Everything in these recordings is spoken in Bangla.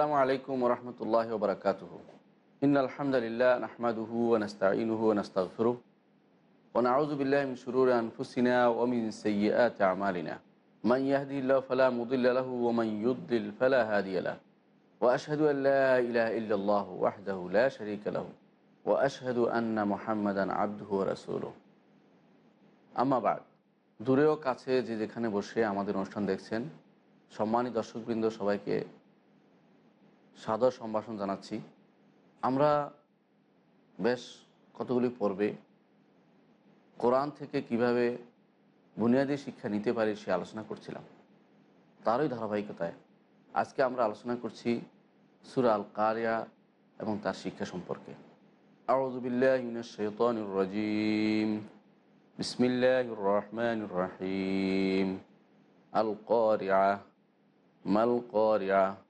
আসসালামু আলাইকুম রহমতুল্লাহ বরকাতুহ ইন আলহামদুলিল্লাহ নাহমাদুহু ওনস্তাইনুহু ওনস্তাগফিরুহ ونعوذ بالله من شرور أنفسنا ومن سيئات أعمالنا من يهدي الله فلا مضل له ومن يضلل فلا هادي له وأشهد أن لا إله إلا الله وحده لا شريك له وأشهد أن محمدا عبده ورسوله أما بعد দূরেও কাছে যে যেখানে বসে আমাদের অনুষ্ঠান দেখছেন সম্মানিত দর্শকবৃন্দ সবাইকে সাদর সম্ভাষণ জানাচ্ছি। আমরা বেশ কতগুলি পর্বে কোরআন থেকে কীভাবে বুনিয়াদী শিক্ষা নিতে পারি সে আলোচনা করছিলাম। তারই ধারাবাহিকতায় আজকে আমরা আলোচনা করছি সুরা আল কারিয়া এবং তার শিক্ষা সম্পর্কে। আউজবিল্লাহিনুর রাজিম। বিসমিল্লাহ রহমান রাহিম। আল করিয়া মাল করিয়া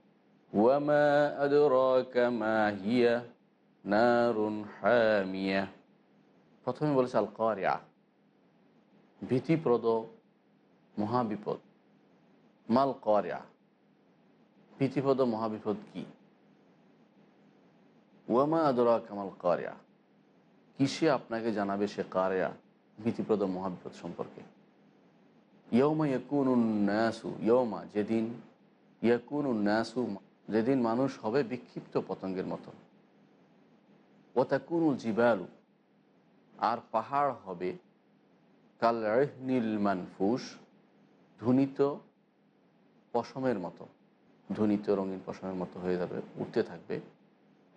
ওয়ামা আদরাকা মা হিয়া নারুন হামিয়া প্রথমে বলেছে আল কারিয়া ভীতিপ্রদ, মহাবিপদ। মাল কারিয়া ভীতিপ্রদ, মহাবিপদ কি? ওয়ামা আদরা কামাল কারিয়া কিসে আপনাকে জানাবে সে কারিয়া ভীতিপ্রদ, মহাবিপদ সম্পর্কে? ইয়মা ইয়াকুন উন্নাসু ইয়মা যেদিন ইয়াকুন উন্নাসু যেদিন মানুষ হবে বিক্ষিপ্ত পতঙ্গের মতো। ওতাকুনুল জিবালু, আর পাহাড় হবে কাল নীল মানফুস, ধুনিত পশমের মতো। ধুনিত রঙিন পশমের মতো হয়ে যাবে, উঠতে থাকবে।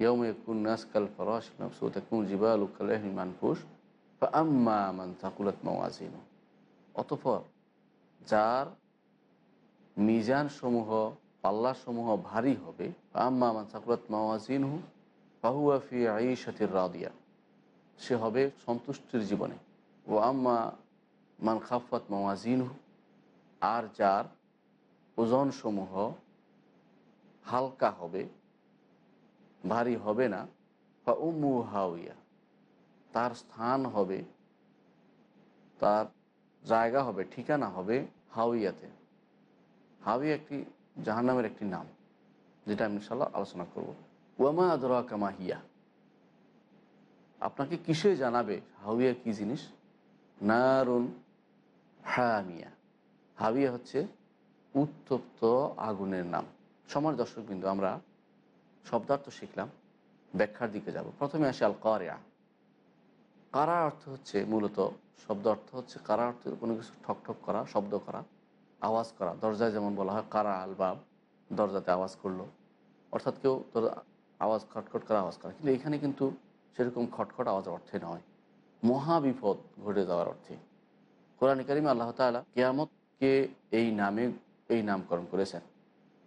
ইয়মকুন্নাস কাল ফরাস ওতাকুন জিবালু কাল নীল মানফুস আম্মা মান থাকুলাত মাওয়াজিন। অতপর যার মিজান সমূহ পাল্লাসমূহ ভারী হবে। আম্মা সাকুরাত মাওয়াজিনহু, ফাহুয়া ফি আইসাতির রাদিয়া। সে হবে সন্তুষ্টির জীবনে। ও আম্মা মান খাফাত মাওয়াজিনহু, আর যার ওজনসমূহ হালকা হবে, ভারী হবে না বা উম্মু হাউইয়া তার স্থান হবে, তার জায়গা হবে, ঠিকানা হবে হাউইয়াতে হাউই একটি জাহান্নামের একটি নাম, যেটা আমি ইনশাল্লাহ আলোচনা করব। ওয়ামা আদরা কামা হিয়া। আপনাকে কিসে জানাবে হাউইয়া কি জিনিস? নারুন হামিয়া। হাবিয়া হচ্ছে উত্তপ্ত আগুনের নাম। সমাজ দর্শকবিন্দু, আমরা শব্দার্থ শিখলাম, ব্যাখ্যার দিকে যাব। প্রথমে আসে আল কারিয়া কারা অর্থ হচ্ছে মূলত, শব্দ অর্থ হচ্ছে কারা অর্থ কোনো কিছু ঠক ঠক করা, শব্দ করা। আওয়াজ করা, দরজায় যেমন বলা হয়, কারা আলবাব দরজাতে আওয়াজ করল। অর্থাৎ কেউ তোর আওয়াজ, খটখট করা আওয়াজ করা। কিন্তু এখানে কিন্তু সেরকম খটখট আওয়াজ অর্থে নয়। মহাবিপদ ঘটে যাওয়ার অর্থে। কোরআন করিম আল্লাহ তালা কেয়ামতকে এই নামে এই নামকরণ করেছেন।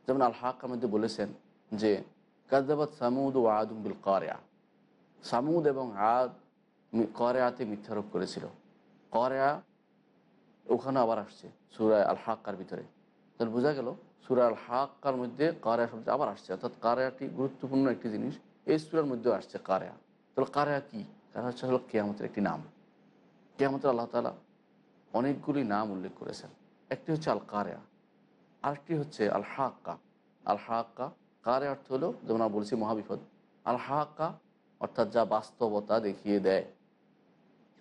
যেমন আল মধ্যে বলেছেন যে কাজাবাদ সামুদ ও আদম বিল করেয়া। সামুদ এবং আদ করেয়াতে মিথ্যারোপ করেছিল। করেয়া ওখানে আবার আসছে সুরায় আল হাক্কার ভিতরে। তাহলে বোঝা গেল, সুরা আল হাক্কার মধ্যে কারেয়া শব্দ আবার আসছে, অর্থাৎ কারেয়াটি গুরুত্বপূর্ণ একটি জিনিস, এই সুরার মধ্যেও আসছে কারেয়া। তাহলে কারেয়া কি? কারেয়া হচ্ছে হলো কেয়ামতের একটি নাম। কেয়ামতের আল্লাহ তালা অনেকগুলি নাম উল্লেখ করেছেন। একটি হচ্ছে আল কারেয়া আরেকটি হচ্ছে আল হাক্কা আল হাক্কা কারে অর্থ হলো, যেমন আমরা বলছি মহাবিপদ। আল হাক্কা অর্থাৎ যা বাস্তবতা দেখিয়ে দেয়,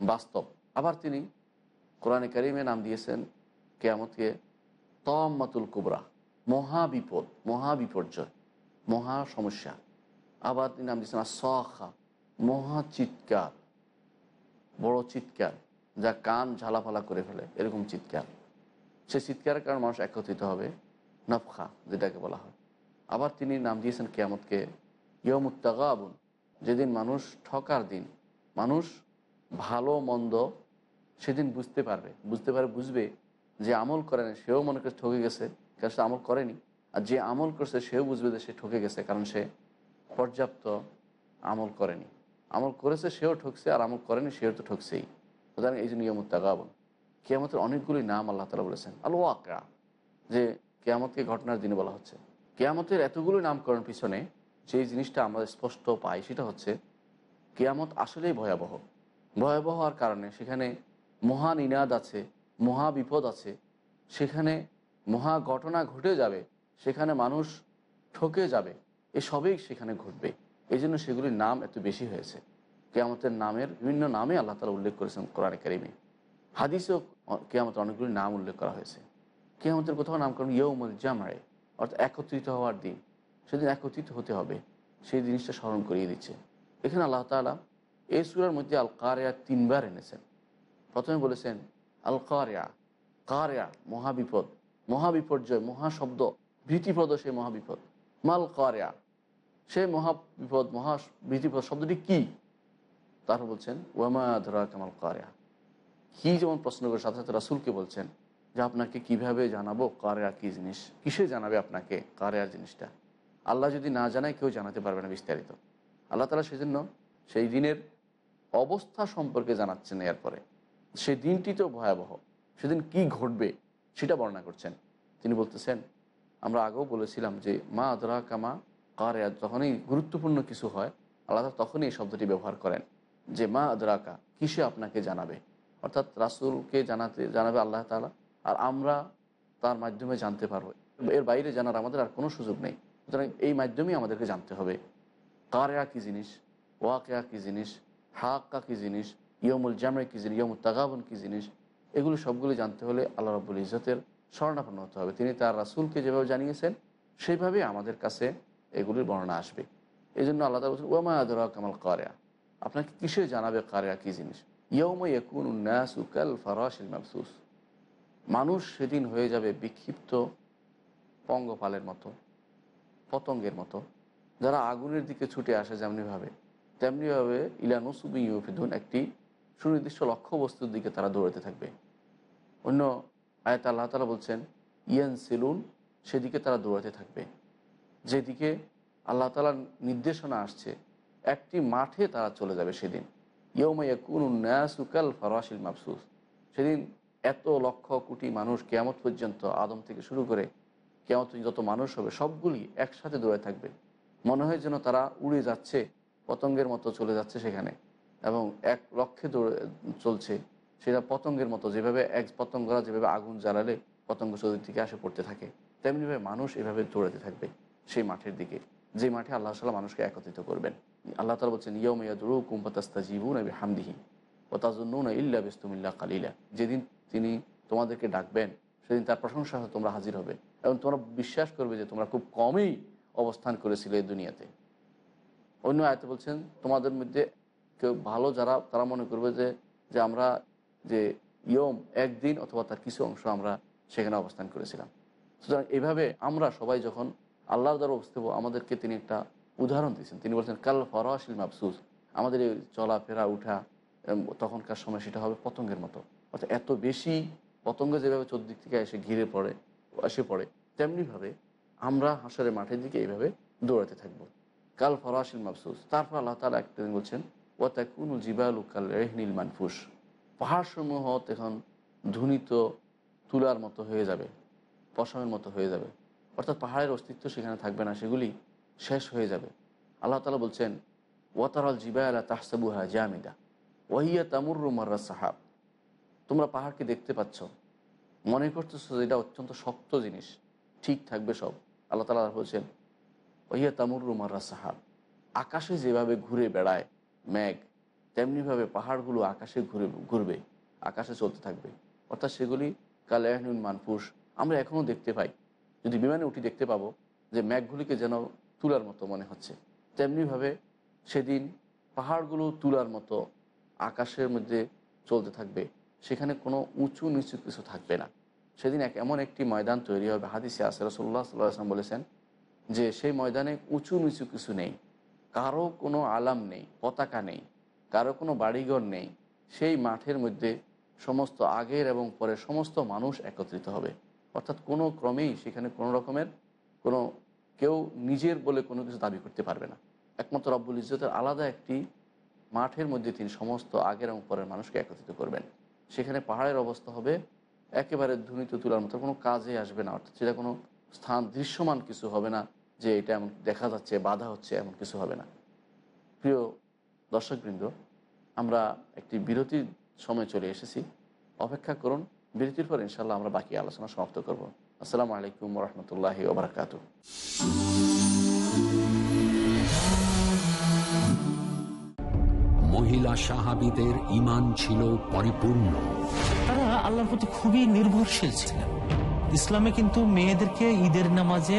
বাস্তব। আবার তিনি কোরআনে কারিমে নাম দিয়েছেন কেয়ামতকে তম্মাতুল কুবরা মহাবিপদ মহাবিপর্যয় মহা সমস্যা। আবার তিনি নাম দিয়েছেন আসখা মহা চিৎকার, বড় চিৎকার, যা কান ঝালাফালা করে ফেলে, এরকম চিৎকার। সে চিৎকারের কারণে মানুষ একত্রিত হবে, নফখা, যেটাকে বলা হয়। আবার তিনি নাম দিয়েছেন কেয়ামতকে ইয়মুত্তাগাবুন যেদিন মানুষ ঠকার দিন, মানুষ ভালো, মন্দ সেদিন বুঝতে পারবে, বুঝতে পারে, বুঝবে যে আমল করেনি সেও মনে করে ঠকে গেছে, কারণ সে আমল করেনি। আর যে আমল করছে, সেও বুঝবে যে সে ঠকে গেছে, কারণ সে পর্যাপ্ত আমল করেনি। আমল করেছে, সেও ঠকছে, আর আমল করেনি, সেও তো ঠকছেই। সুতরাং এই যে নিয়মুত্তাগাবন কেয়ামতের অনেকগুলি নাম আল্লাহ তালা বলেছেন। আল ওয়াকা যে কেয়ামতকে ঘটনার দিনে বলা হচ্ছে। কেয়ামতের এতগুলো নামকরণ পিছনে যেই জিনিসটা আমরা স্পষ্ট পাই, সেটা হচ্ছে কেয়ামত আসলেই ভয়াবহ। ভয়াবহ হওয়ার কারণে সেখানে মহান ইনাদ আছে, মহা বিপদ আছে, সেখানে মহা ঘটনা ঘটে যাবে, সেখানে মানুষ ঠকে যাবে এসবেই সেখানে ঘটবে। এই জন্য সেগুলির নাম এত বেশি হয়েছে। কেয়ামতের নামের বিভিন্ন নামে আল্লাহ তালা উল্লেখ করেছেন কোরআনে কারিমে। হাদিসেও কেয়ামতের অনেকগুলি নাম উল্লেখ করা হয়েছে। কেয়ামতের কোথাও নাম নামকরণ ইয়ৌমল জামারে অর্থাৎ একত্রিত হওয়ার দিন। সেদিন একত্রিত হতে হবে। সেই জিনিসটা স্মরণ করিয়ে দিচ্ছে। এখানে আল্লাহ তালা এই সুরার মধ্যে আল কারিয়া তিনবার এনেছেন। প্রথমে বলেছেন আল কারিয়া কারিয়া মহাবিপদ। মহাবিপর্যয়, মহাশব্দ, ভীতিপ্রদ সেই মহাবিপদ। মাল কারিয়া সে মহাবিপদ মহা ভীতিপদ শব্দটি কি? তারপর বলছেন, ওয়ামা কামাল কারিয়া কি যেমন প্রশ্ন করে সাথে সাথে রাসুলকে বলছেন যে আপনাকে কীভাবে জানাব কারেয়া কী জিনিস? কিসে জানাবে আপনাকে কারেয়ার জিনিসটা? আল্লাহ যদি না জানায় কেউ জানাতে পারবে না বিস্তারিত। আল্লাহ তালা সেজন্য সেই দিনের অবস্থা সম্পর্কে জানাচ্ছেন এরপরে। সেই দিনটি তো ভয়াবহ। সেদিন কি ঘটবে সেটা বর্ণনা করছেন। তিনি বলতেছেন, আমরা আগেও বলেছিলাম যে, মা আদরা কামা কারেয়া যখনই গুরুত্বপূর্ণ কিছু হয়, আল্লাহ তখনই এই শব্দটি ব্যবহার করেন যে, মা আদরাকা কিসে আপনাকে জানাবে? অর্থাৎ রাসুলকে জানাতে, জানাবে আল্লাহ তালা, আর আমরা তার মাধ্যমে জানতে পারব। এর বাইরে জানার আমাদের আর কোনো সুযোগ নেই। সুতরাং এই মাধ্যমেই আমাদেরকে জানতে হবে। কারেয়া কী জিনিস? ওয়াকেয়া কী জিনিস? হাক্কা কী জিনিস? ইয়মুল জামে কী জিনিস ইয়মুল তাগাবন কী জিনিস, এগুলো সবগুলো জানতে হলে আল্লাহ রব্বুল ইজতের স্মরণাপন্ন হতে হবে। তিনি তার রাসুলকে যেভাবে জানিয়েছেন সেইভাবেই আমাদের কাছে এগুলির বর্ণনা আসবে। এই জন্য আল্লাহ বলছেন ওমা আদরা কামাল কারেয়া আপনাকে কিসে জানাবে কারেয়া কী জিনিস? ইয়ৌমা ইয়াকুন মাবসুস। মানুষ সেদিন হয়ে যাবে বিক্ষিপ্ত পঙ্গপালের মতো, পতঙ্গের মতো। যারা আগুনের দিকে ছুটে আসে যেমনিভাবে, তেমনিভাবে ইলা নসুবি ইউফিদুন, একটি সুনির্দিষ্ট লক্ষ্যবস্তুর দিকে তারা দৌড়াতে থাকবে। অন্য আয়ত আল্লাহ তালা বলছেন ইয়ান সেলুন সেদিকে তারা দৌড়াতে থাকবে। যেদিকে আল্লাহ তালার নির্দেশনা আসছে, একটি মাঠে তারা চলে যাবে সেদিন। ইয়ৌমাইয়া কুন উন্নাসুকাল ফরাসিল মাফসুস সেদিন এত লক্ষ কোটি মানুষ কেয়ামত পর্যন্ত, আদম থেকে শুরু করে কেয়ামত যত মানুষ হবে, সবগুলি একসাথে দৌড়ে থাকবে। মনে হয় যেন তারা উড়ে যাচ্ছে, পতঙ্গের মতো চলে যাচ্ছে সেখানে। এবং এক লক্ষ্যে দৌড়ে, চলছে, সেটা পতঙ্গের মতো। যেভাবে এক পতঙ্গরা যেভাবে আগুন জ্বালালে পতঙ্গ চতুর্দিকে আসে পড়তে থাকে, তেমনিভাবে মানুষ এভাবে দৌড়াতে থাকবে সেই মাঠের দিকে, যে মাঠে আল্লাহ সাল্লাহ মানুষকে একত্রিত করবেন। আল্লাহ তালা বলছেন ইয়ম ইয়াদুরু কুম্পাতাস্তা জীবু নবী হামদিহি ও তাজুন্নুন ইল্লা বিস্তুমিল্লা কালিলা। যেদিন তিনি তোমাদেরকে ডাকবেন, সেদিন তার প্রশংসা তোমরা হাজির হবে এবং তোমরা বিশ্বাস করবে যে তোমরা খুব কমই অবস্থান করেছিলে এই দুনিয়াতে। অন্য আয়তে বলছেন, তোমাদের মধ্যে কেউ ভালো যারা, তারা মনে করবে যে যে আমরা যে ইয়ম, একদিন অথবা তার কিছু অংশ আমরা সেখানে অবস্থান করেছিলাম। সুতরাং এভাবে আমরা সবাই যখন আল্লাহর দ্বারা অবস্থিত আমাদেরকে তিনি একটা উদাহরণ দিয়েছেন। তিনি বলছেন, কাল ফরাশিল মাফসুস। আমাদের এই চলাফেরা, উঠা তখনকার সময় সেটা হবে পতঙ্গের মতো। অর্থাৎ এত বেশি পতঙ্গ যেভাবে চোদ্দিক থেকে এসে ঘিরে পড়ে, এসে পড়ে, তেমনিভাবে আমরা হাঁসের মাঠের দিকে এইভাবে দৌড়াতে থাকব। কাল ফরাশিল মাফসুস। তারপর আল্লাহ তালা একটা বলছেন ও তাকুন জিবালু কাল রেহনিল মানফুস পাহাড়সমূহ তখন ধুনিত তুলার মতো হয়ে যাবে, পশমের মতো হয়ে যাবে। অর্থাৎ পাহাড়ের অস্তিত্ব সেখানে থাকবে না, সেগুলি শেষ হয়ে যাবে। আল্লাহ তালা বলছেন, ওয়াতারাল জিবায়ালা তাহসাবুহা জামিদা, ওয়াহিয়া তামুর মার্রা সাহাব। তোমরা পাহাড়কে দেখতে পাচ্ছ। মনে করতেছো যে এটা অত্যন্ত শক্ত জিনিস, ঠিক থাকবে সব। আল্লাহ তালা বলছেন ওইয়া তামুর রুমারা সাহাব, আকাশে যেভাবে ঘুরে বেড়ায় মেঘ তেমনিভাবে পাহাড়গুলো আকাশে ঘুরে, ঘুরবে, আকাশে চলতে থাকবে। অর্থাৎ সেগুলি কালায়নুন মানফুস। আমরা এখনও দেখতে পাই, যদি বিমানে উঠি দেখতে পাবো যে মেঘগুলিকে যেন তুলার মতো মনে হচ্ছে। তেমনিভাবে সেদিন পাহাড়গুলো তুলার মতো আকাশের মধ্যে চলতে থাকবে, সেখানে কোনো উঁচু নিচু কিছু থাকবে না। সেদিন এক এমন একটি ময়দান তৈরি হবে, হাদিসে আসরাসল্লাহ সাল্লাহ আসলাম বলেছেন যে সেই ময়দানে উঁচু নিচু কিছু নেই। কারও কোনো আলাম নেই, পতাকা নেই, কারও কোনো বাড়িঘর নেই, সেই মাঠের মধ্যে সমস্ত আগের এবং পরের সমস্ত মানুষ একত্রিত হবে। অর্থাৎ কোনো ক্রমেই সেখানে কোনো রকমের কোনো কেউ নিজের বলে কোনো কিছু দাবি করতে পারবে না। একমাত্র রব্বুল ইজ্জতের আলাদা একটি মাঠের মধ্যে তিনি সমস্ত আগের এবং পরের মানুষকে একত্রিত করবেন। সেখানে পাহাড়ের অবস্থা হবে একেবারে ধ্বনিত তুলার মতো, কোনো কাজে আসবে না। অর্থাৎ সেটা কোনো স্থান দৃশ্যমান কিছু হবে না। যে এটা এমন দেখা যাচ্ছে বাধা হচ্ছে এমন কিছু হবে না। প্রিয় দর্শকবৃন্দ আমরা একটি বিরতির সময় চলে এসেছি। অপেক্ষা করুন বিরতির পর ইনশাল্লাহ আমরা বাকি আলোচনা সমাপ্ত করব। আসসালামু আলাইকুম রহমতুল্লাহি ওবরাকাত মহিলা সাহাবিদের ইমান ছিল পরিপূর্ণ। তারা আল্লাহর প্রতি খুবই নির্ভরশীল ছিলেন। ইসলামে কিন্তু মেয়েদেরকে ঈদের নামাজে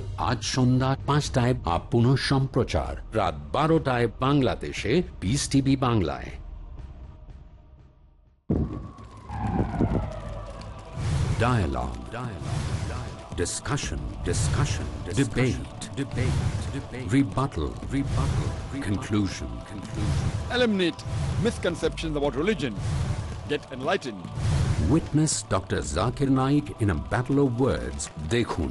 আজ সন্ধ্যা পাঁচটায় বা পুনঃ সম্প্রচার রাত বারোটায় বাংলাদেশে পিস টিভি বাংলায় Dialogue. Dialogue. Dialogue. Discussion. Discussion. Debate. Debate. Debate. Rebuttal. Rebuttal. Conclusion. Conclusion. Eliminate misconceptions about religion. Get enlightened. Witness Dr. Zakir Naik in a battle of words. দেখুন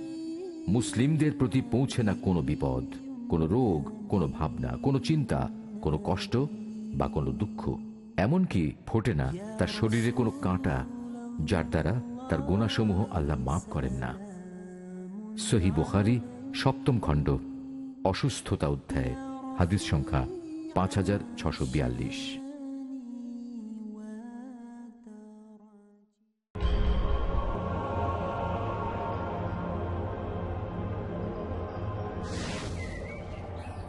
মুসলিমদের প্রতি পৌঁছে না কোনো বিপদ, কোনো রোগ, কোনো ভাবনা, কোনো চিন্তা, কোনো কষ্ট বা কোনো দুঃখ। এমনকি ফোটে না তার শরীরে কোনো কাঁটা, যার দ্বারা তার গুণাসমূহ আল্লাহ মাফ করেন না। সহি বুখারি, সপ্তম খণ্ড, অসুস্থতা অধ্যায়, হাদিস সংখ্যা পাঁচ হাজার ছশো বিয়াল্লিশ।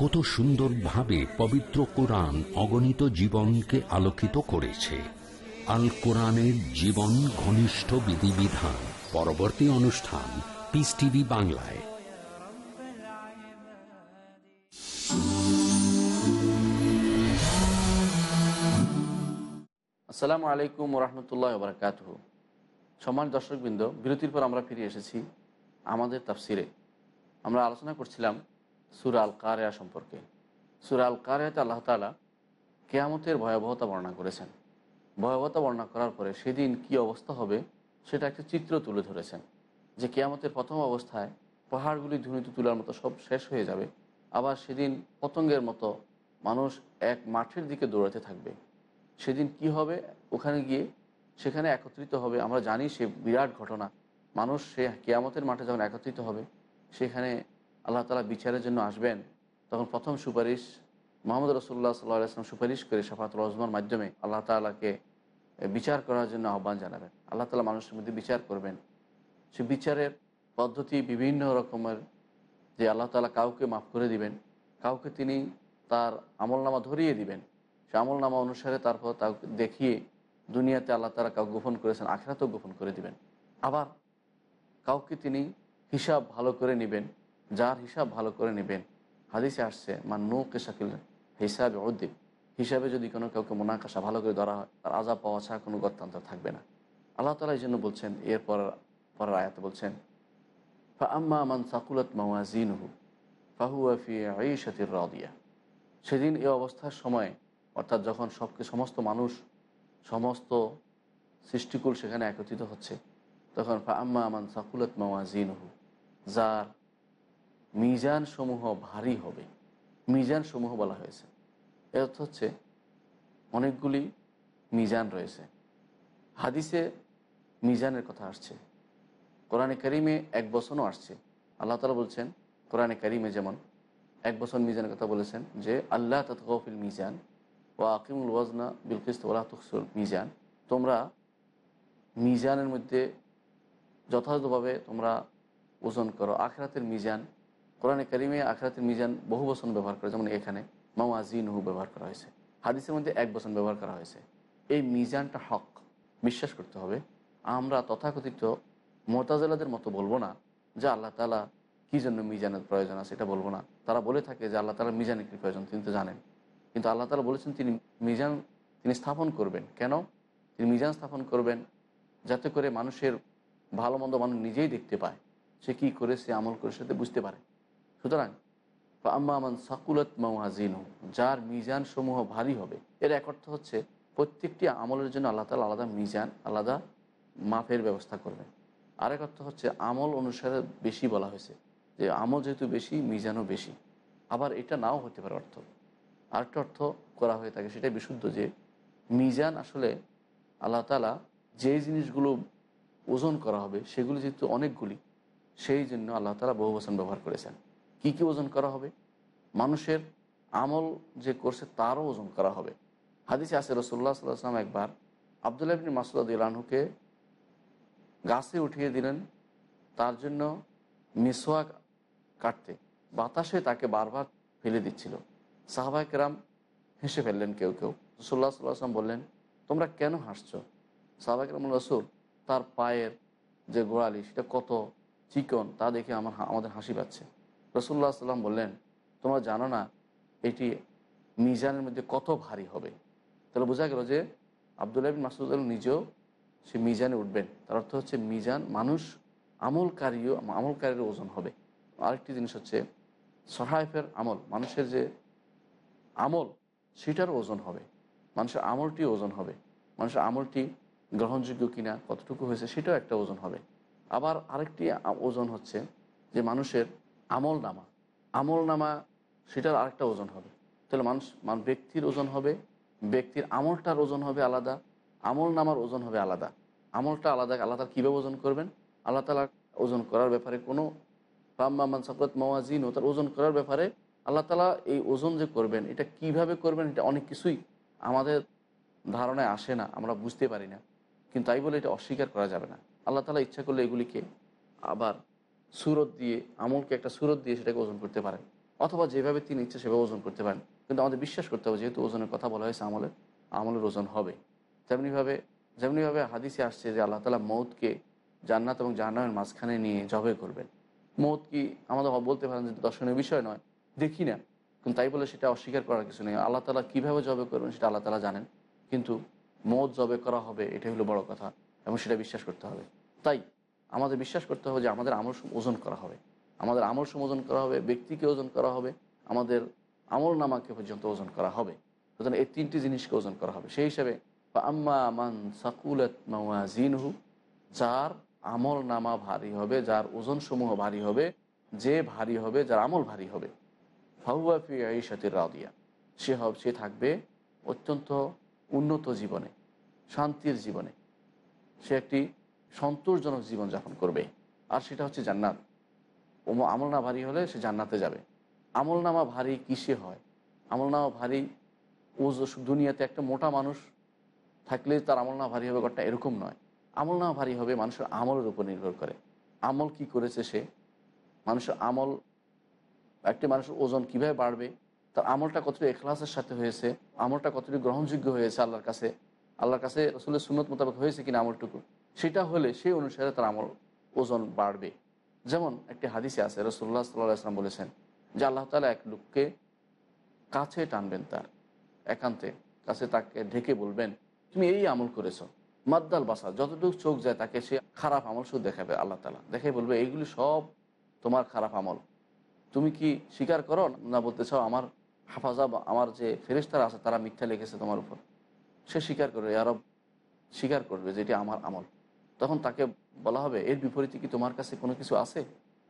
কত সুন্দরভাবে পবিত্র কোরআন অগণিত জীবনকে আলোকিত করেছে। আল কোরআনের জীবন ঘনিষ্ঠ বিধিবিধান। পরবর্তী অনুষ্ঠান পিস টিভি বাংলায়। আসসালামু আলাইকুম রহমতুল্লাহ বরকাত সম্মান দর্শকবৃন্দ, বিরতির পর আমরা ফিরে এসেছি আমাদের তাফসিরে। আমরা আলোচনা করছিলাম সুরা আল কারেয়া সম্পর্কে। সুরা আল কারেয়াতে আল্লাহ তালা কেয়ামতের ভয়াবহতা বর্ণনা করেছেন। ভয়াবহতা বর্ণনা করার পরে সেদিন কি অবস্থা হবে সেটা একটা চিত্র তুলে ধরেছেন। যে কেয়ামতের প্রথম অবস্থায় পাহাড়গুলি ধুনিতে তুলার মতো সব শেষ হয়ে যাবে। আবার সেদিন পতঙ্গের মতো মানুষ এক মাঠের দিকে দৌড়াতে থাকবে। সেদিন কি হবে? ওখানে গিয়ে সেখানে একত্রিত হবে। আমরা জানি সে বিরাট ঘটনা। মানুষ সে কেয়ামতের মাঠে যখন একত্রিত হবে, সেখানে আল্লাহ তালা বিচারের জন্য আসবেন, তখন প্রথম সুপারিশ মোহাম্মদ রসুল্লাহ সাল্লাহ আসলাম সুপারিশ করে সাফাতুল রজমার মাধ্যমে আল্লাহ তালাকে বিচার করার জন্য আহ্বান জানাবেন। আল্লাহ তালা মানুষের মধ্যে বিচার করবেন। সে বিচারের পদ্ধতি বিভিন্ন রকমের যে আল্লাহ তালা কাউকে মাফ করে দিবেন, কাউকে তিনি তার আমলনামা ধরিয়ে দিবেন সে আমলনামা অনুসারে তারপর তাকে দেখিয়ে দুনিয়াতে আল্লাহ তালা কাউকে গোপন করেছেন, আখেরাতেও গোপন করে দিবেন। আবার কাউকে তিনি হিসাব ভালো করে নেবেন যার হিসাব ভালো করে নেবেন। হাদিসে আসছে, মান নো কেশাকিল হিসাবে উদ্দীপ হিসাবে যদি কোনো কাউকে মোনাকাশা ভালো করে ধরা হয়, তার আজাব পাওয়া ছাড়া কোনো গত্যান্তর থাকবে না। আল্লাহ তালা এই জন্য বলছেন, এরপর পরের আয়াত বলছেন আম্মা মান সাকুলত মাওয়াজিনহু, ফাহুয়া ফি আইশাতির রাদিয়া। সেদিন এই অবস্থার সময়, অর্থাৎ যখন সবকে সমস্ত মানুষ, সমস্ত সৃষ্টিকুল সেখানে একত্রিত হচ্ছে, তখন ফা আম্মা আমান সাকুলত মাওয়াজিনহু, যার মিজান সমূহ ভারী হবে। মিজান সমূহ বলা হয়েছে। এর অর্থ হচ্ছে অনেকগুলি মিজান রয়েছে। হাদিসে মিজানের কথা আসছে। কোরআনে করিমে এক বছরও আসছে। আল্লাহ তালা বলছেন, কোরআনে করিমে যেমন এক বছর মিজানের কথা বলেছেন যে, আল্লাহ তৎকফিল মিজান ও আকিমুল ওয়াজনা বিলকিস্ত ওলা তুকসুল মিজান। তোমরা মিজানের মধ্যে যথাযথভাবে তোমরা ওজন করো। আখরাতের মিজান কোরআনে করিমে আখরাতের মিজান বহু বচন ব্যবহার করে, যেমন এখানে মাওয়াজিনহু ব্যবহার করা হয়েছে। হাদিসের মধ্যে এক বচন ব্যবহার করা হয়েছে। এই মিজানটা হক। বিশ্বাস করতে হবে, আমরা তথাকথিত মোতাজেলাদের মতো বলব না, যে আল্লাহ তালা কী জন্য মিজানের প্রয়োজন আছে এটা বলব না। তারা বলে থাকে যে আল্লাহ তালা মিজানের কী প্রয়োজন, তিনি তো জানেন। কিন্তু আল্লাহ তালা বলেছেন তিনি মিজান, তিনি স্থাপন করবেন। কেন? তিনি মিজান স্থাপন করবেন যাতে করে মানুষের ভালো মন্দ মানুষ নিজেই দেখতে পায়, সে কী করে, সে আমল করে সেটা বুঝতে পারে। সুতরাং আম্মা আমান সাকুলত মাওয়াজিনু যার মিজান সমূহ ভারী হবে। এর এক অর্থ হচ্ছে, প্রত্যেকটি আমলের জন্য আল্লাহ তালা আলাদা মিজান, আলাদা মাপের ব্যবস্থা করবেন। আরেক অর্থ হচ্ছে, আমল অনুসারে বেশি বলা হয়েছে, যে আমল যেহেতু বেশি, মিজানও বেশি। আবার এটা নাও হতে পারে অর্থ। আরেকটা অর্থ করা হয়ে থাকে, সেটাই বিশুদ্ধ যে, মিজান আসলে আল্লাহ তালা যে জিনিসগুলো ওজন করা হবে, সেগুলি যেহেতু অনেকগুলি, সেই জন্য আল্লাহ তালা বহু বচন ব্যবহার করেছেন। কি কি ওজন করা হবে? মানুষের আমল যে করছে তারও ওজন করা হবে। হাদিসে আসে রসুল্লাহ সাল্লাম একবার আবদুল্লাহ বিন মাসুদ ইলানহুকে গাছে উঠিয়ে দিলেন, তার জন্য মিসওয়াক কাটতে। বাতাসে তাকে বারবার ফেলে দিচ্ছিল। সাহাবাই কেরাম হেসে ফেললেন কেউ কেউ। রসুল্লাহ সাল্লাম বললেন, তোমরা কেন হাসছো? সাহাবাই কেরাম রসুল, তার পায়ের যে গোড়ালি, সেটা কত চিকন, তা দেখে আমার আমাদের হাসি পাচ্ছে। রসুল্লাহ সাল্লাম বললেন, তোমরা জানো না এটি মিজানের মধ্যে কত ভারী হবে? তাহলে বোঝা গেল যে আবদুল্লাহ বিন মাসুদ আল নিজেও সে মিজানে উঠবেন। তার অর্থ হচ্ছে মিজান মানুষ আমলকারীও আমলকারীর ওজন হবে। আরেকটি জিনিস হচ্ছে সহায়ফের আমল, মানুষের যে আমল, সেটার ওজন হবে। মানুষের আমলটি ওজন হবে। মানুষের আমলটি গ্রহণযোগ্য কিনা, কতটুকু হয়েছে, সেটাও একটা ওজন হবে। আবার আরেকটি ওজন হচ্ছে যে মানুষের আমল নামা। আমল নামা, সেটার আরেকটা ওজন হবে। তাহলে মানুষ, মান, ব্যক্তির ওজন হবে, ব্যক্তির আমলটার ওজন হবে আলাদা, আমল নামার ওজন হবে আলাদা। আমলটা আলাদা, আল্লাহ কীভাবে ওজন করবেন? আল্লাহ তালা ওজন করার ব্যাপারে কোনো পাম্মান সাকরত মাওয়াজিন ও তার ওজন করার ব্যাপারে আল্লাহ তালা এই ওজন যে করবেন, এটা কীভাবে করবেন, এটা অনেক কিছুই আমাদের ধারণায় আসে না, আমরা বুঝতে পারি না। কিন্তু তাই বলে এটা অস্বীকার করা যাবে না। আল্লাহ তালা ইচ্ছা করলে এগুলিকে আবার সুরত দিয়ে, আমলকে একটা সুরত দিয়ে সেটাকে ওজন করতে পারেন। অথবা যেভাবে তিনি ইচ্ছে সেভাবে ওজন করতে পারেন। কিন্তু আমাদের বিশ্বাস করতে হবে, যেহেতু ওজনের কথা বলা হয়েছে আমলের আমলের ওজন হবে। তেমনিভাবে যেমনিভাবে হাদিসে আসছে যে আল্লাহ তালা মৌতকে জান্নাত এবং জাহান্নামের মাঝখানে নিয়ে জবে করবেন। মৌত কি আমাদের বলতে পারেন যে দর্শনীয় বিষয় নয়? দেখি না। কিন্তু তাই বলে সেটা অস্বীকার করার কিছু নেই। আল্লাহ তালা কীভাবে জবে করবেন সেটা আল্লাহ তালা জানেন। কিন্তু মৌত জবে করা হবে, এটাই হলো বড় কথা এবং সেটা বিশ্বাস করতে হবে। তাই আমাদের বিশ্বাস করতে হবে যে আমাদের আমল ওজন করা হবে। আমাদের আমল ওজন করা হবে, ব্যক্তিকে ওজন করা হবে, আমাদের আমল নামাকে পর্যন্ত ওজন করা হবে। সুতরাং এই তিনটি জিনিসকে ওজন করা হবে। সেই হিসাবে বা আম্মা আমান সাকুলত মাওয়াজিনহু, যার আমল নামা ভারী হবে, যার ওজন সমূহ ভারী হবে, যে ভারী হবে, যার আমল ভারী হবে ফাহুয়াফি আইসাতির রাদিয়া। সে হবে সে থাকবে অত্যন্ত উন্নত জীবনে, শান্তির জীবনে। সে একটি সন্তোষজনক জীবন যাপন করবে। আর সেটা হচ্ছে জান্নাত। ও আমল না ভারী হলে সে জান্নাতে যাবে। আমল নামা ভারী কিসে হয়? আমল নামা ভারী, ও দুনিয়াতে একটা মোটা মানুষ থাকলে তার আমল না ভারী হবে ঘরটা এরকম নয়। আমল না ভারী হবে মানুষের আমলের উপর নির্ভর করে। আমল কি করেছে সে? মানুষের আমল, একটি মানুষের ওজন কীভাবে বাড়বে? তার আমলটা কতটুকু এখলাসের সাথে হয়েছে? আমলটা কতটুকু গ্রহণযোগ্য হয়েছে আল্লাহর কাছে? আল্লাহর কাছে রসুলের সুন্নত মোতাবেক হয়েছে কিনা আমলটুকু? সেটা হলে সেই অনুসারে তার আমল ওজন বাড়বে। যেমন একটি হাদিসে আছে রসুল্লাহ সাল্লাহ আসলাম বলেছেন যে আল্লাহ তালা এক লোককে কাছে টানবেন তার, একান্তে কাছে তাকে ঢেকে বলবেন, তুমি এই আমল করেছ, মাদ্দাল বাসা, যতটুকু চোখ যায় তাকে সে খারাপ আমল শুধু দেখাবে আল্লাহ তালা দেখে বলবে এইগুলি সব তোমার খারাপ আমল। তুমি কি স্বীকার করো না বলতে চাও আমার হাফাজা বা আমার যে ফেরেস্তারা আছে তারা মিথ্যা লেগেছে তোমার উপর? সে স্বীকার করবে আরব স্বীকার করবে যেটি আমার আমল। তখন তাকে বলা হবে, এর বিপরীতে কি তোমার কাছে কোনো কিছু আছে?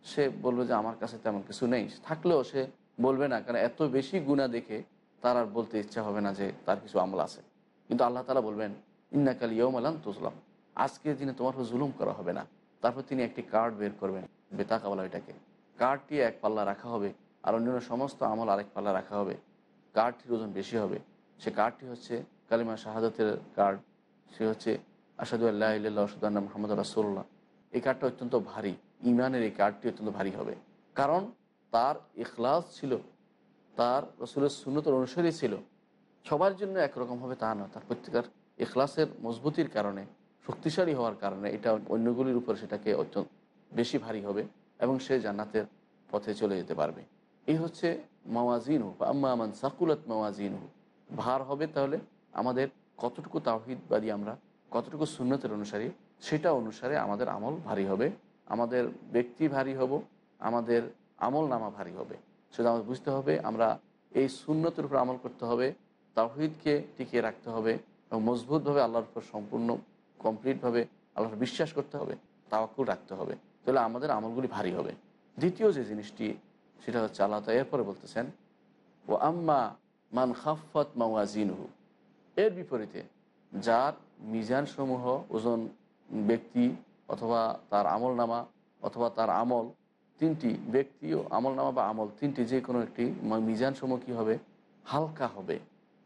সে বলবে যে, আমার কাছে তেমন কিছু নেই। থাকলেও সে বলবে না, কারণ এত বেশি গুণা দেখে তার আর বলতে ইচ্ছা হবে না যে তার কিছু আমল আছে। কিন্তু আল্লাহ তালা বলবেন, ইন্নাকাল ইয়ম আলাম তুজলাম আজকের দিনে তোমার জুলুম করা হবে না। তারপর তিনি একটি কার্ড বের করবেন বেতাকা বলা এটাকে। কার্ডটি এক পাল্লা রাখা হবে আর অন্যান্য সমস্ত আমল আরেক পাল্লা রাখা হবে। কার্ডটির ওজন বেশি হবে। সে কার্ডটি হচ্ছে কালিমা শাহাদতের কার্ড। সে হচ্ছে আসাদু আল্লাহ সুদান্না মোহাম্মদ রাসোল্লাহ এই কার্ডটা অত্যন্ত ভারী। ইমানের এই কার্ডটি অত্যন্ত ভারী হবে। কারণ তার ইখলাস ছিল, তার রসুলের সুন্নতর অনুসারী ছিল। সবার জন্য একরকম হবে তা না। তার প্রত্যেকের ইখলাসের মজবুতির কারণে, শক্তিশালী হওয়ার কারণে এটা অন্যগুলির উপর সেটাকে অত্যন্ত বেশি ভারী হবে এবং সে জান্নাতের পথে চলে যেতে পারবে। এই হচ্ছে মাওয়াজিন হোক আম্মা আমান সাকুলত হোক ভার হবে তাহলে আমাদের কতটুকু তাওহিদবাদী আমরা কতটুকু সুন্নতের অনুসারী, সেটা অনুসারে আমাদের আমল ভারী হবে, আমাদের ব্যক্তি ভারী হব, আমাদের আমল নামা ভারী হবে। সেটা আমাদের বুঝতে হবে, আমরা এই সুন্নতের উপর আমল করতে হবে, তাওহিদকে টিকিয়ে রাখতে হবে এবং মজবুতভাবে আল্লাহর উপর সম্পূর্ণ, কমপ্লিটভাবে আল্লাহর বিশ্বাস করতে হবে, তাওয়াক্কুল রাখতে হবে। তাহলে আমাদের আমলগুলি ভারী হবে। দ্বিতীয় যে জিনিসটি, সেটা হচ্ছে আল্লাহ তা এরপরে বলতেছেন ও আম্মা মান খাফত মাওয়াজিনহু। এর বিপরীতে, যার মিজানসমূহ ওজন ব্যক্তি অথবা তার আমল নামা অথবা তার আমল তিনটি ব্যক্তি ও আমল নামা বা আমল তিনটি যে কোনো একটি মিজানসমূহ কী হবে? হালকা হবে।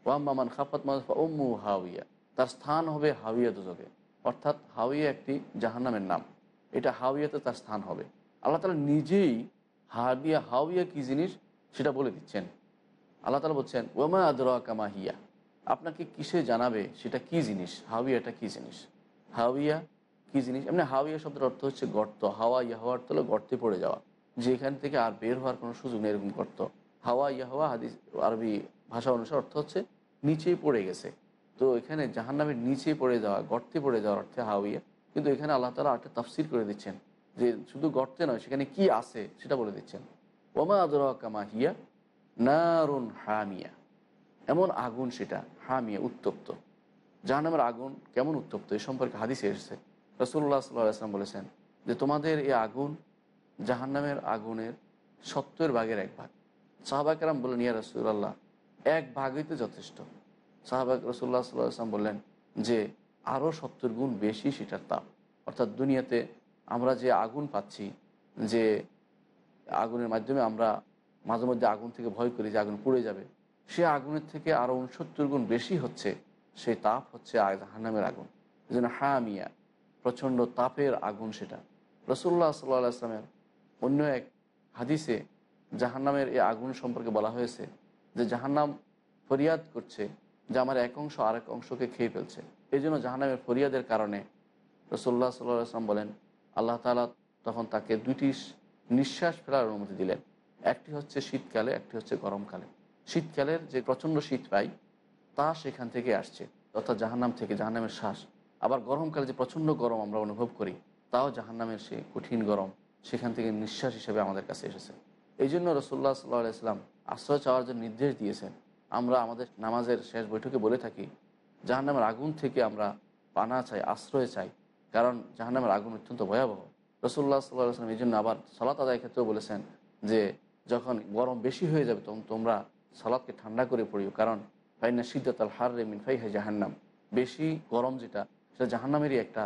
ওয়াম্মামান খাফাত ওম্মু হাউইয়া তার স্থান হবে হাউইয়া দুজকে অর্থাৎ হাউইয়া একটি জাহান্নামের নাম। এটা হাউইয়াতে তার স্থান হবে। আল্লাহ তালা নিজেই হাবিয়া হাউইয়া কি জিনিস? সেটা বলে দিচ্ছেন। আল্লাহ তালা বলছেন ওমা আদরা কামা হিয়া। আপনাকে কিসে জানাবে? সেটা কি জিনিস? হাউইয়াটা কি জিনিস? হাউইয়া কি জিনিস? এমনি হাউইয়া শব্দের অর্থ হচ্ছে গর্ত। হাওয়া ইয়া হওয়ার তলে গর্তে পড়ে যাওয়া। যে এখান থেকে আর বের হওয়ার কোনো সুযোগ নেই এরকম গর্ত। হাওয়া ইয়া হওয়া হাদিস, আরবি ভাষা অনুসারে অর্থ হচ্ছে নিচেই পড়ে গেছে। তো এখানে জাহান্নামের নিচে পড়ে যাওয়া, গর্তে পড়ে যাওয়ার অর্থে হাউইয়া কিন্তু এখানে আল্লাহ তালা একটা তাফসির করে দিচ্ছেন যে শুধু গর্তে নয়, সেখানে কি আছে সেটা বলে দিচ্ছেন। ওমা আদরা কামা হিয়া নারুন হামিয়া। এমন আগুন সেটা হামিয়ে উত্তপ্ত। জাহান্নামের আগুন কেমন উত্তপ্ত? এ সম্পর্কে হাদিসে এসেছে। রসুল্লাহ সাল্লাহ আসলাম বলেছেন যে, তোমাদের এই আগুন জাহান্নামের আগুনের সত্তর ভাগের এক ভাগ। সাহাবাকেরাম বললেন, ইয়া রসুল্লাহ এক ভাগই তো যথেষ্ট। সাহাবাক রসুল্লাহ সাল্লাহ আসলাম বললেন যে আরও সত্তর গুণ বেশি সেটার তাপ। অর্থাৎ দুনিয়াতে আমরা যে আগুন পাচ্ছি, যে আগুনের মাধ্যমে আমরা মাঝে মধ্যে আগুন থেকে ভয় করি যে আগুন পুড়ে যাবে সে আগুনের থেকে আরও উনসত্তর গুণ বেশি হচ্ছে, সেই তাপ হচ্ছে জাহান্নামের আগুন। এই জন্য হামিয়া, প্রচণ্ড তাপের আগুন সেটা। রসুল্লাহ সাল্লাহ আসলামের অন্য এক হাদিসে জাহান্নামের এই আগুন সম্পর্কে বলা হয়েছে যে জাহান্নাম ফরিয়াদ করছে, যে আমার এক অংশ আরেক অংশকে খেয়ে ফেলছে। এই জন্য জাহান্নামের ফরিয়াদের কারণে রসুল্লাহ সাল্লাহ আসলাম বলেন, আল্লাহ তালা তখন তাকে দুইটি নিঃশ্বাস ফেলার অনুমতি দিলেন। একটি হচ্ছে শীতকালে, একটি হচ্ছে গরমকালে। শীতকালের যে প্রচণ্ড শীত পাই, তা সেখান থেকে আসছে। অর্থাৎ জাহান্নাম থেকে জাহান্নামের শ্বাস। আবার গরমকালে যে প্রচণ্ড গরম আমরা অনুভব করি, তাও জাহান্নামের সে কঠিন গরম সেখান থেকে নিঃশ্বাস হিসেবে আমাদের কাছে এসেছে। এই জন্য রসুল্লাহ সাল্লাহ ইসলাম আশ্রয় চাওয়ার জন্য নির্দেশ দিয়েছেন, আমরা আমাদের নামাজের শেষ বৈঠকে বলে থাকি, জাহান্নামের আগুন থেকে আমরা পানা চাই, আশ্রয় চাই। কারণ জাহান্নামের আগুন অত্যন্ত ভয়াবহ। রসুল্লাহ সাল্লাহ আসলাম এই জন্য আবার সালাত আদায় ক্ষেত্রেও বলেছেন যে, যখন গরম বেশি হয়ে যাবে তখন তোমরা সালাদকে ঠান্ডা করে পড়িও। কারণ ফাইনা সিদ্দাত আল হার রেমিন ফাই হয় জাহান্নাম। বেশি গরম যেটা, সেটা জাহান্নামেরই একটা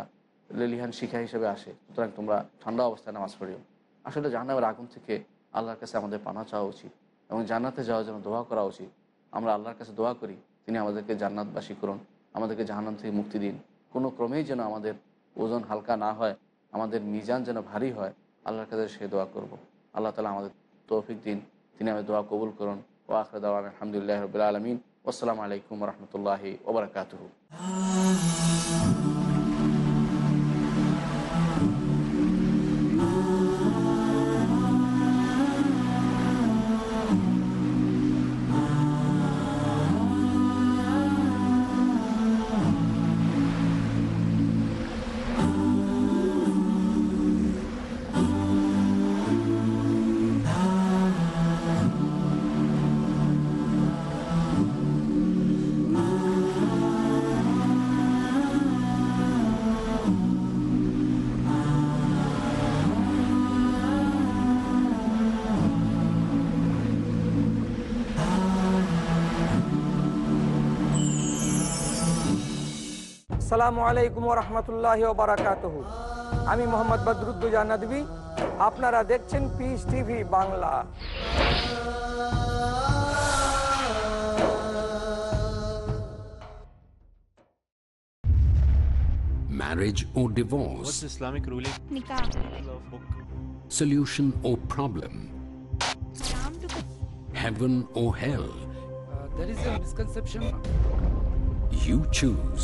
লেলিহান শিখা হিসেবে আসে। সুতরাং তোমরা ঠান্ডা অবস্থায় নামাজ পড়িও। আসলে জাহান্নামের আগুন থেকে আল্লাহর কাছে আমাদের পানা চাওয়া উচিত এবং জান্নাতে যাওয়ার জন্য দোয়া করা উচিত। আমরা আল্লাহর কাছে দোয়া করি, তিনি আমাদেরকে জান্নাতবাসী করুন, আমাদেরকে জাহান্নাম থেকে মুক্তি দিন। কোনো ক্রমেই যেন আমাদের ওজন হালকা না হয়, আমাদের মিজান যেন ভারী হয়, আল্লাহর কাছে সে দোয়া করব। আল্লাহ তালা আমাদের তৌফিক দিন। তিনি আমাদের দোয়া কবুল করুন। ও আখর দাওয়ান আলহামদুলিল্লাহ রবিল আলমিন আসসালামু আলাইকুম রহমতুল্লাহি ওবরাকাতহ আসসালামু আলাইকুম রহমতুল্লাহ বারাকাত আমি মোহাম্মদ বদরুদ্দুজা নদী আপনারা দেখছেন Peace TV Bangla marriage or divorce, What's Islamic ruling? Nikah. solution or problem, Haram to heaven or hell. there is a misconception. You choose.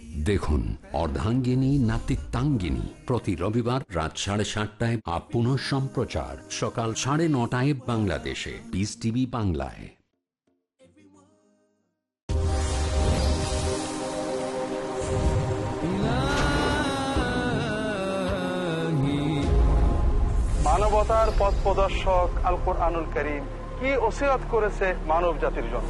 দেখুন অর্ধাঙ্গিনী নাতিত্বাঙ্গিনী। প্রতি রবিবার রাত সাড়ে সাতটায় আপ পুনঃ সম্প্রচার। সকাল সাড়ে নটায় বাংলাদেশে। পিস টিভি বাংলায়। মানবতার পথ প্রদর্শক আল কোরআনুল করিম কি ওসিয়ত করেছে মানব জাতির জন্য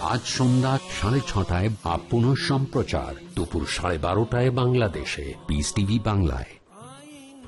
আজ সন্ধ্যা সাড়ে ছটায় বা সম্প্রচার দুপুর সাড়ে বারোটায় বাংলাদেশে পিস টিভি বাংলায়।